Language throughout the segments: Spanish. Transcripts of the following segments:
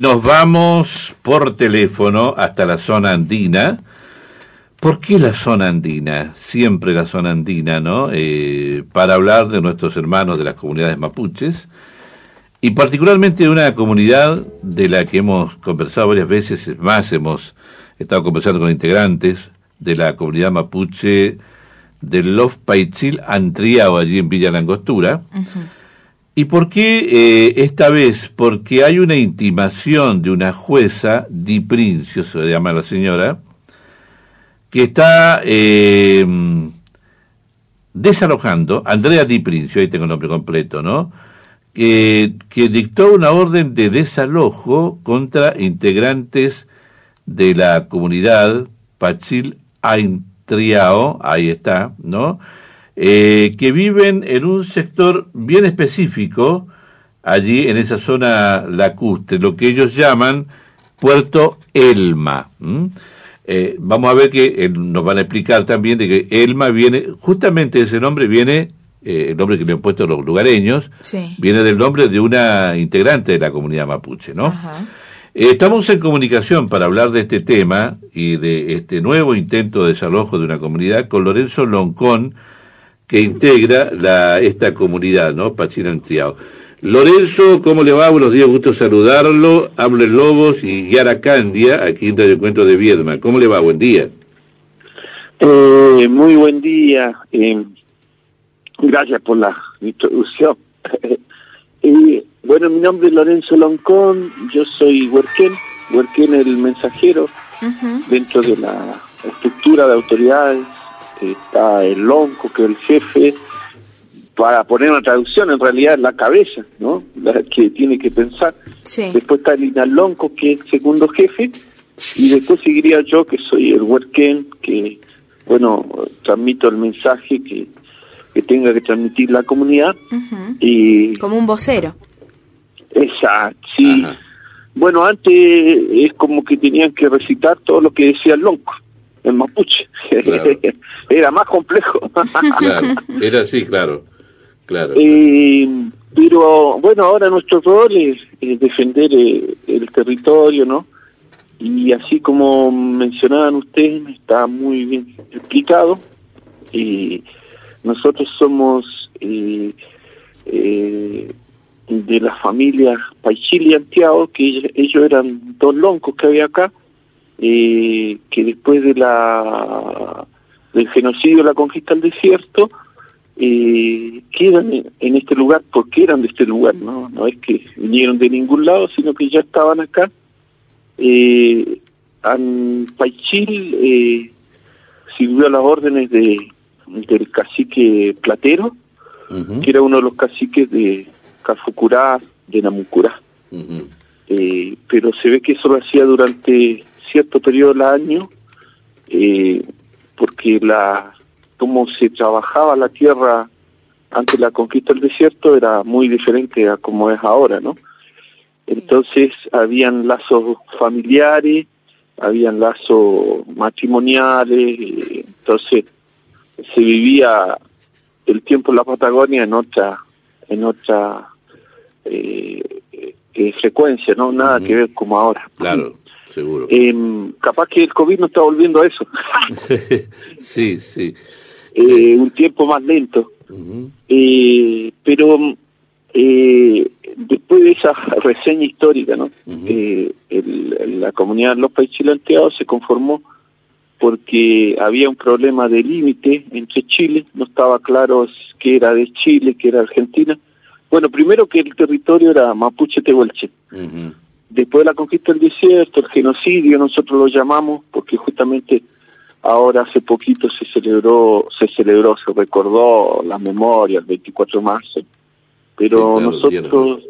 Nos vamos por teléfono hasta la zona andina. ¿Por qué la zona andina? Siempre la zona andina, ¿no? Eh, para hablar de nuestros hermanos de las comunidades mapuches y particularmente de una comunidad de la que hemos conversado varias veces, más hemos estado conversando con integrantes de la comunidad mapuche del Love Paichil Antriao, allí en Villa Langostura. ¿Y por qué eh, esta vez? Porque hay una intimación de una jueza, Di Princio, se llama la señora, que está eh, desalojando, Andrea Di Princio, ahí tengo el nombre completo, ¿no? Que, dictó una orden de desalojo contra integrantes de la comunidad Pachil Aintriao, ahí está, ¿no? Eh, que viven en un sector bien específico, allí en esa zona lacustre, lo que ellos llaman Puerto Elma. Eh, vamos a ver que nos van a explicar también de que Elma viene, justamente ese nombre viene, eh, el nombre que le han puesto los lugareños, viene del nombre de una integrante de la comunidad mapuche, ¿no? estamos en comunicación para hablar de este tema y de este nuevo intento de desalojo de una comunidad con Lorenzo Loncón, que integra la, esta comunidad, ¿no? Pachinantiao. Lorenzo, ¿cómo le va? Buenos días, gusto saludarlo. Hable Lobos y Yara Candia, aquí en el encuentro de Viedma. ¿Cómo le va? Buen día. Eh, muy buen día. Eh, gracias por la introducción. eh, bueno, mi nombre es Lorenzo Loncón, yo soy Huerquén, Huerquén el mensajero, dentro de la estructura de autoridades está el lonco, que es el jefe, para poner una traducción en realidad en la cabeza, ¿no? La que tiene que pensar. Después está el inalonco, que es el segundo jefe, y después seguiría yo, que soy el huerquén, que, bueno, transmito el mensaje que, que tenga que transmitir la comunidad. y Como un vocero. Exacto, sí. Bueno, antes es como que tenían que recitar todo lo que decía el lonco en mapuche. era más complejo. claro, era así, claro. claro. Eh, pero bueno, ahora nuestro rol es, defender eh, el territorio, ¿no? Y así como mencionaban ustedes, está muy bien explicado. y nosotros somos eh, de la familia Paichili y Antiago, que ellos eran dos loncos que había acá, eh, que después de la del genocidio, la conquista del desierto, eh, quedan en, este lugar porque eran de este lugar, ¿no? No es que vinieron de ningún lado, sino que ya estaban acá. Eh, Paichil eh, sirvió a las órdenes de, del cacique Platero, que era uno de los caciques de Cafucurá, de Namucurá. eh, pero se ve que eso lo hacía durante cierto periodo del año, eh, porque la cómo se trabajaba la tierra antes de la conquista del desierto era muy diferente a como es ahora, ¿no? Entonces habían lazos familiares, habían lazos matrimoniales, eh, entonces se vivía el tiempo en la Patagonia en otra en otra eh, frecuencia, no nada que ver como ahora. Claro. Seguro. Eh, capaz que el COVID no está volviendo a eso. sí, sí. Eh, un tiempo más lento. eh, pero eh, después de esa reseña histórica, ¿no? eh, el, la comunidad de los países chilanteados se conformó porque había un problema de límite entre Chile, no estaba claro qué era de Chile, qué era Argentina. Bueno, primero que el territorio era Mapuche-Tehuelche. Después de la conquista del desierto, el genocidio, nosotros lo llamamos, porque justamente ahora hace poquito se celebró, se celebró, se recordó la memoria el 24 de marzo. Pero nosotros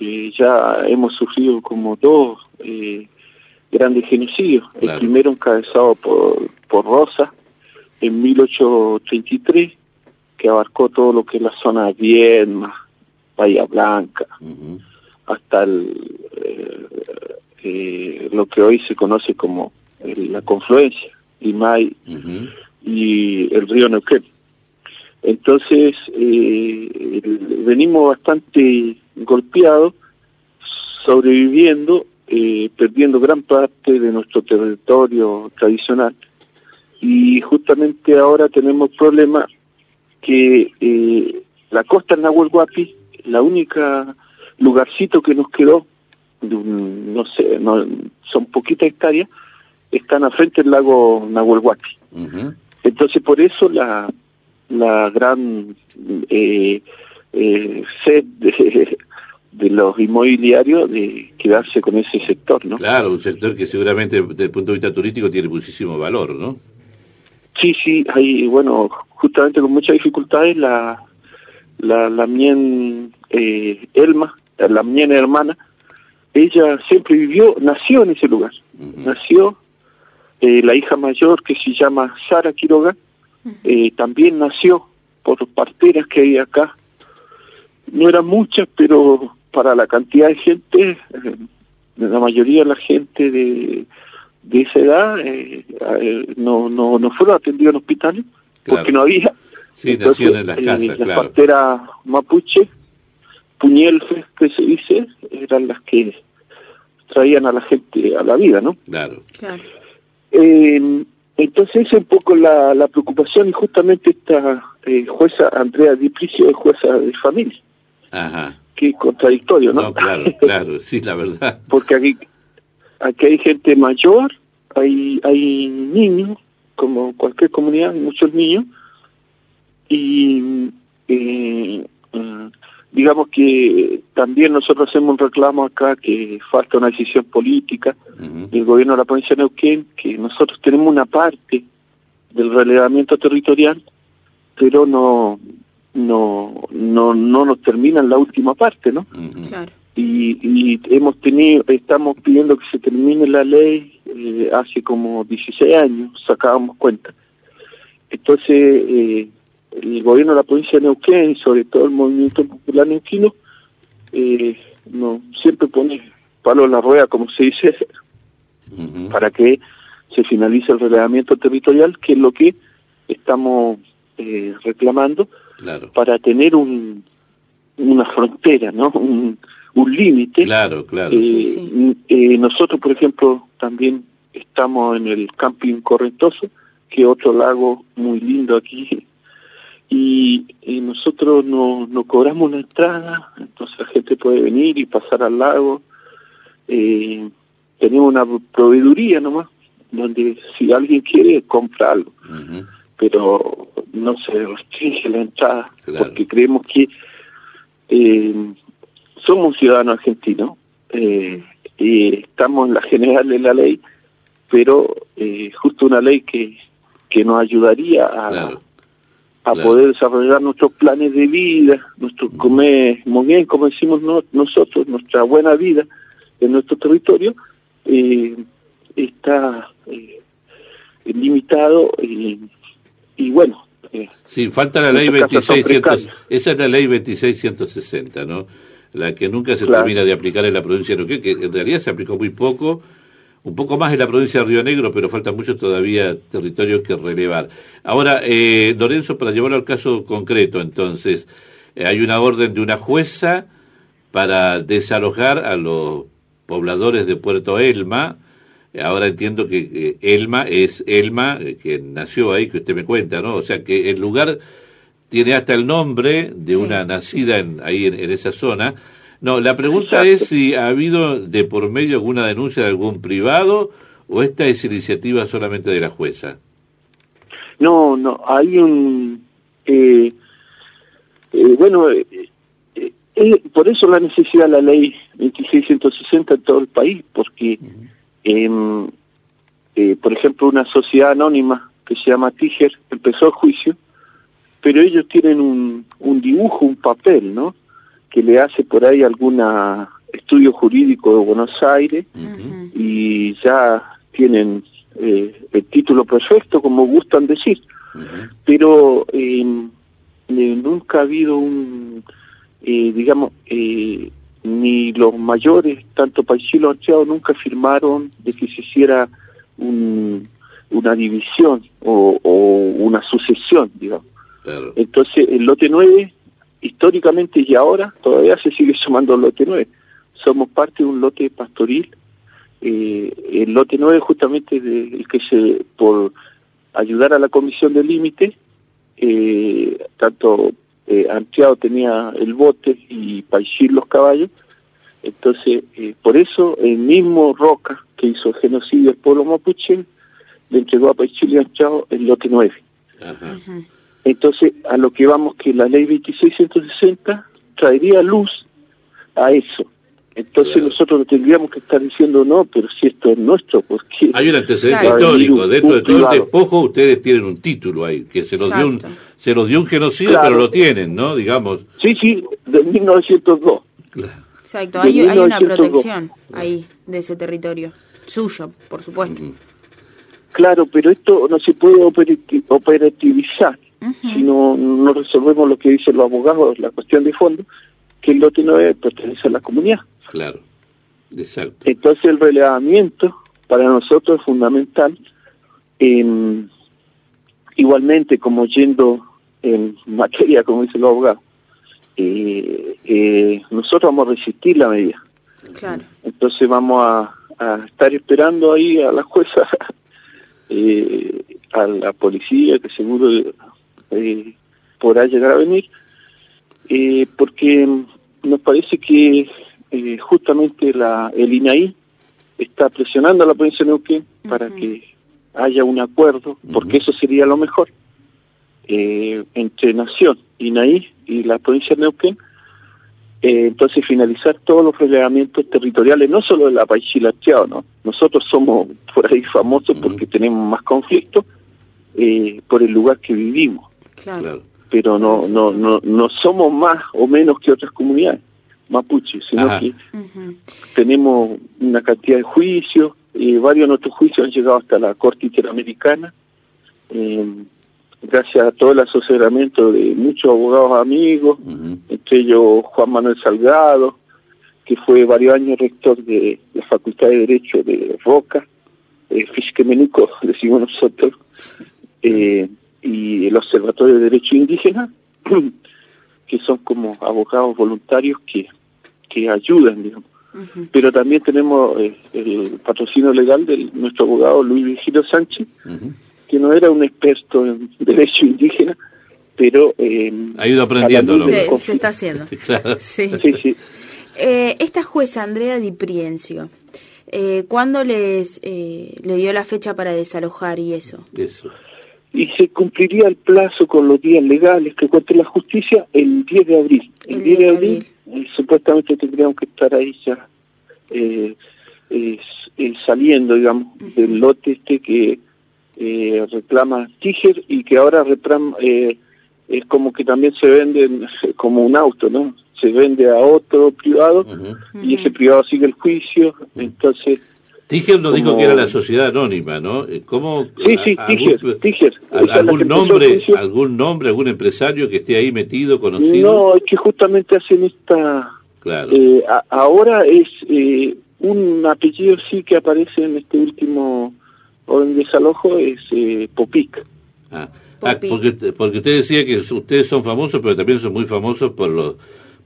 eh, ya hemos sufrido como dos eh, grandes genocidios. El primero encabezado por, por Rosa en 1833, que abarcó todo lo que es la zona de Viedma, Bahía Blanca, hasta el, eh, eh, lo que hoy se conoce como el, la confluencia, Imay y el río Neuquén. Entonces, eh, venimos bastante golpeados, sobreviviendo eh, perdiendo gran parte de nuestro territorio tradicional. Y justamente ahora tenemos problema que eh, la costa Nahuel Huapi, la única lugarcito que nos quedó, no sé, no, son poquitas hectáreas, están a frente del lago Nahuel Huapi. Entonces por eso la, la gran eh, eh, sed de, de los inmobiliarios de quedarse con ese sector, ¿no? Claro, un sector que seguramente desde el punto de vista turístico tiene muchísimo valor, ¿no? Sí, sí, hay, bueno, justamente con muchas dificultades la, la, la mien eh, Elma, la mien hermana, ella siempre vivió, nació en ese lugar, nació, eh, la hija mayor que se llama Sara Quiroga, eh, también nació por parteras que hay acá, no eran muchas, pero para la cantidad de gente, eh, la mayoría de la gente de, de esa edad eh, eh, no, no, no fueron atendidos en hospitales porque no había. Sí, Entonces, en las casas, Las parteras mapuche, puñelfes que se dice, eran las que traían a la gente a la vida, ¿no? Claro. claro. entonces esa es un poco la, la preocupación y justamente esta jueza Andrea Diplicio es jueza de familia. Ajá que contradictorio, ¿no? No, claro, claro, sí, la verdad. Porque aquí, aquí hay gente mayor, hay, hay niños, como cualquier comunidad, hay muchos niños, y eh, digamos que también nosotros hacemos un reclamo acá que falta una decisión política del gobierno de la provincia de Neuquén, que nosotros tenemos una parte del relevamiento territorial, pero no no, no, no nos terminan la última parte, ¿no? Claro. Y, y, hemos tenido, estamos pidiendo que se termine la ley eh, hace como 16 años, sacábamos cuenta. Entonces, eh, el gobierno de la provincia de Neuquén, sobre todo el movimiento popular neuquino, eh, no, siempre pone palo en la rueda, como se dice, para que se finalice el relevamiento territorial, que es lo que estamos eh, reclamando, para tener un, una frontera, ¿no? Un, un límite. Claro, claro. Eh, eh, nosotros, por ejemplo, también estamos en el Camping Correntoso, que es otro lago muy lindo aquí. Y, nosotros no, no cobramos una entrada, entonces la gente puede venir y pasar al lago. Eh, tenemos una proveeduría nomás, donde si alguien quiere, compra algo. Pero no se restringe la entrada, porque creemos que eh, somos ciudadanos argentinos eh, y estamos en la general de la ley, pero eh, justo una ley que, que nos ayudaría a, a poder desarrollar nuestros planes de vida, nuestro comer muy bien, como decimos nosotros, nuestra buena vida en nuestro territorio, está limitado y, y bueno, Sí, falta la ley 2660, esa es la ley 2660, ¿no? La que nunca se termina de aplicar en la provincia de Neuquén, que en realidad se aplicó muy poco, un poco más en la provincia de Río Negro, pero falta mucho todavía territorio que relevar. Ahora, eh, Lorenzo, para llevarlo al caso concreto, entonces, eh, hay una orden de una jueza para desalojar a los pobladores de Puerto Elma, Ahora entiendo que Elma es Elma, eh, que nació ahí, que usted me cuenta, ¿no? O sea que el lugar tiene hasta el nombre de una nacida en, ahí en, esa zona. No, la pregunta es si ha habido de por medio alguna denuncia de algún privado o esta es iniciativa solamente de la jueza. No, no, hay un... Eh, eh, bueno, por eso la necesidad de la ley 2660 en todo el país, porque... Eh, por ejemplo, una sociedad anónima que se llama Tiger empezó el juicio, pero ellos tienen un, un dibujo, un papel, ¿no? Que le hace por ahí algún estudio jurídico de Buenos Aires y ya tienen eh, el título perfecto, como gustan decir. Pero em, eh, nunca ha habido un, digamos, ni los mayores, tanto Paichilo Archeado, nunca firmaron de que se hiciera una división o, una sucesión, digamos. Entonces, el lote 9, históricamente y ahora, todavía se sigue sumando el lote 9. Somos parte de un lote pastoril eh, el lote 9 justamente de, el que se, por ayudar a la comisión de límite, eh, tanto eh, Anteado tenía el bote y Paixir los caballos, entonces eh, por eso el mismo Roca, que hizo el genocidio del pueblo mapuche, le entregó a Paixir y Anteado el lote 9. Entonces, a lo que vamos que la ley 2660 traería luz a eso. Entonces nosotros tendríamos que estar diciendo no, pero si esto es nuestro, porque hay un antecedente histórico dentro de todo el despojo. Ustedes tienen un título ahí que se los dio un se los dio un genocidio, pero lo tienen, ¿no? Digamos. Sí, sí, de 1902. Exacto, hay, hay, una protección ahí de ese territorio suyo, por supuesto. Claro, pero esto no se puede operativizar si no, no resolvemos lo que dicen los abogados, la cuestión de fondo, que el lote 9 pertenece a la comunidad. Claro, exacto. Entonces el relevamiento para nosotros es fundamental. igualmente, como yendo en materia, como dicen los abogados, eh, eh, nosotros vamos a resistir la medida. Claro. Entonces vamos a, estar esperando ahí a la jueza, eh, a la policía, que seguro eh, podrá llegar a venir, eh, porque nos parece que eh, justamente la, el INAI está presionando a la provincia de Neuquén para que haya un acuerdo, porque eso sería lo mejor, eh, entre Nación, INAI y la provincia de Neuquén, eh, entonces finalizar todos los relevamientos territoriales, no solo de la Paichilacheado, ¿no? Nosotros somos por ahí famosos porque tenemos más conflictos eh, por el lugar que vivimos. Claro. Pero no, no, no, no somos más o menos que otras comunidades mapuches, sino que tenemos una cantidad de juicios, eh, varios de nuestros juicios han llegado hasta la Corte Interamericana, eh, gracias a todo el asesoramiento de muchos abogados amigos, entre ellos Juan Manuel Salgado, que fue varios años rector de la Facultad de Derecho de Roca, eh, Fisquemenico, decimos nosotros, eh, y el Observatorio de Derecho Indígena, que son como abogados voluntarios que, que ayudan, digamos. Pero también tenemos eh, el patrocinio legal de nuestro abogado Luis Vigilio Sánchez, que no era un experto en derecho indígena, pero... Eh, ha ido aprendiendo. Se, se, está haciendo. Sí. sí, Eh, esta jueza, Andrea Di Priencio, eh, ¿cuándo les eh, le dio la fecha para desalojar y eso? Eso y se cumpliría el plazo con los días legales que cuente la justicia el 10 de abril. El, 10 de abril, eh, supuestamente tendríamos que estar ahí ya eh, saliendo, digamos, del lote este que eh, reclama Tiger y que ahora reclama, es como que también se vende como un auto, ¿no? Se vende a otro privado y ese privado sigue el juicio, entonces Tiger nos dijo que era la sociedad anónima, ¿no? Eh, ¿Cómo, sí, sí, Tiger, ¿Algún nombre, algún nombre, algún empresario que esté ahí metido, conocido? No, es que justamente hacen esta... Claro. Eh, ahora es eh, un apellido sí que aparece en este último orden de desalojo, es Popic. Ah, ah porque, porque usted decía que ustedes son famosos, pero también son muy famosos por los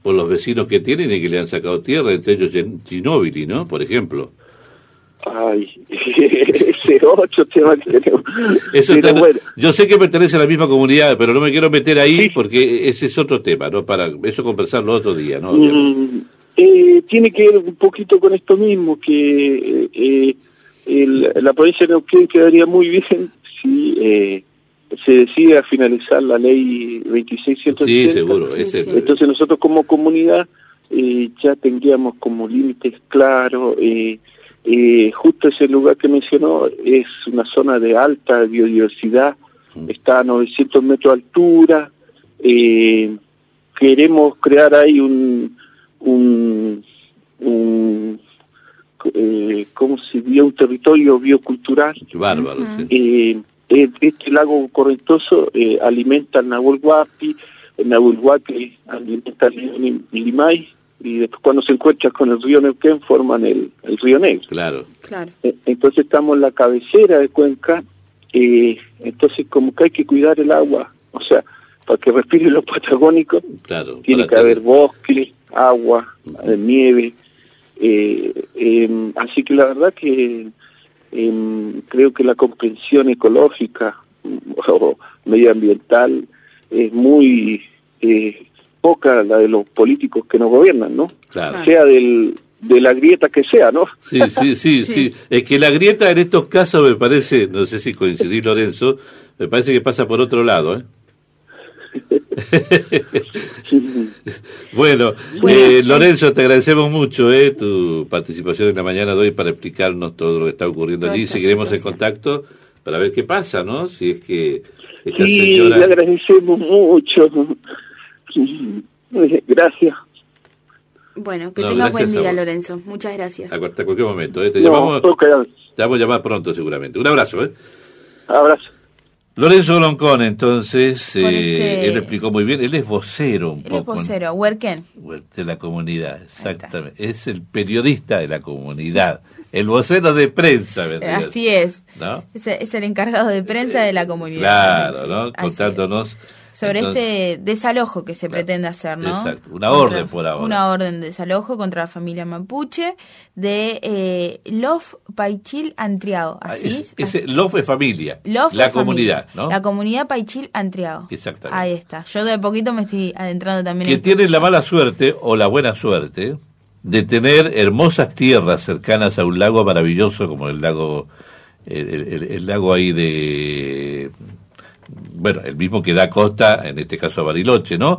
por los vecinos que tienen y que le han sacado tierra, entre ellos Ginóbili, ¿no? Por ejemplo. Ay, ese otro tema que tenemos. Yo sé que pertenece a la misma comunidad, pero no me quiero meter ahí porque ese es otro tema, ¿no? Para eso conversarlo otro día, ¿no? Mm, eh, tiene que ver un poquito con esto mismo, que eh, la provincia de Neuquén quedaría muy bien si eh, se decide a finalizar la ley 2680. Sí, seguro. Entonces nosotros como comunidad ya tendríamos como límites claros. Eh, eh, justo ese lugar que mencionó es una zona de alta biodiversidad, mm. está a 900 metros de altura. Eh, queremos crear ahí un, un, un eh, ¿cómo se dio Un territorio biocultural. Bárbaro, eh, este lago correntoso eh, alimenta al Nahuel Huapi, el Nahuel Huapi alimenta al Limay, y después cuando se encuentran con el río Neuquén forman el, el río Negro. Claro. claro. E, entonces estamos en la cabecera de Cuenca, eh, entonces como que hay que cuidar el agua, o sea, para que respire los patagónicos, claro, tiene que haber bosque, agua, nieve, Eh, em, así que la verdad que em, creo que la comprensión ecológica o medioambiental es muy eh, poca la de los políticos que nos gobiernan, ¿no? Sea del, de la grieta que sea, ¿no? Sí, sí, sí, sí, Es que la grieta en estos casos me parece, no sé si coincidís Lorenzo, me parece que pasa por otro lado, ¿eh? bueno, eh, Lorenzo, te agradecemos mucho eh, tu participación en la mañana de hoy para explicarnos todo lo que está ocurriendo allí. Seguiremos en contacto para ver qué pasa, ¿no? Si es que esta sí, le agradecemos mucho. Gracias. Bueno, que tenga buen día, Lorenzo. Muchas gracias. Hasta cualquier momento. ¿eh? Te, llamamos, te vamos a llamar pronto, seguramente. Un abrazo. ¿eh? Abrazo. Lorenzo Loncón, entonces, eh, él explicó muy bien, él es vocero un él es vocero, Huerquén. De la comunidad, exactamente. Es el periodista de la comunidad, el vocero de prensa, ¿verdad? Así es. ¿No? Es, es, el encargado de prensa de la comunidad. Claro, ¿no? Contándonos sobre este desalojo que se pretende hacer, ¿no? Exacto, una orden por ahora. Una orden de desalojo contra la familia mapuche de eh, Lof Paichil Antriao. Ah, ¿así? Es, Lof es familia, la comunidad, ¿no? La comunidad Paichil Antriao. Exactamente. Ahí está. Yo de poquito me estoy adentrando también que tiene la mala suerte o la buena suerte de tener hermosas tierras cercanas a un lago maravilloso como el lago el lago ahí de bueno, el mismo que da costa, en este caso a Bariloche, ¿no?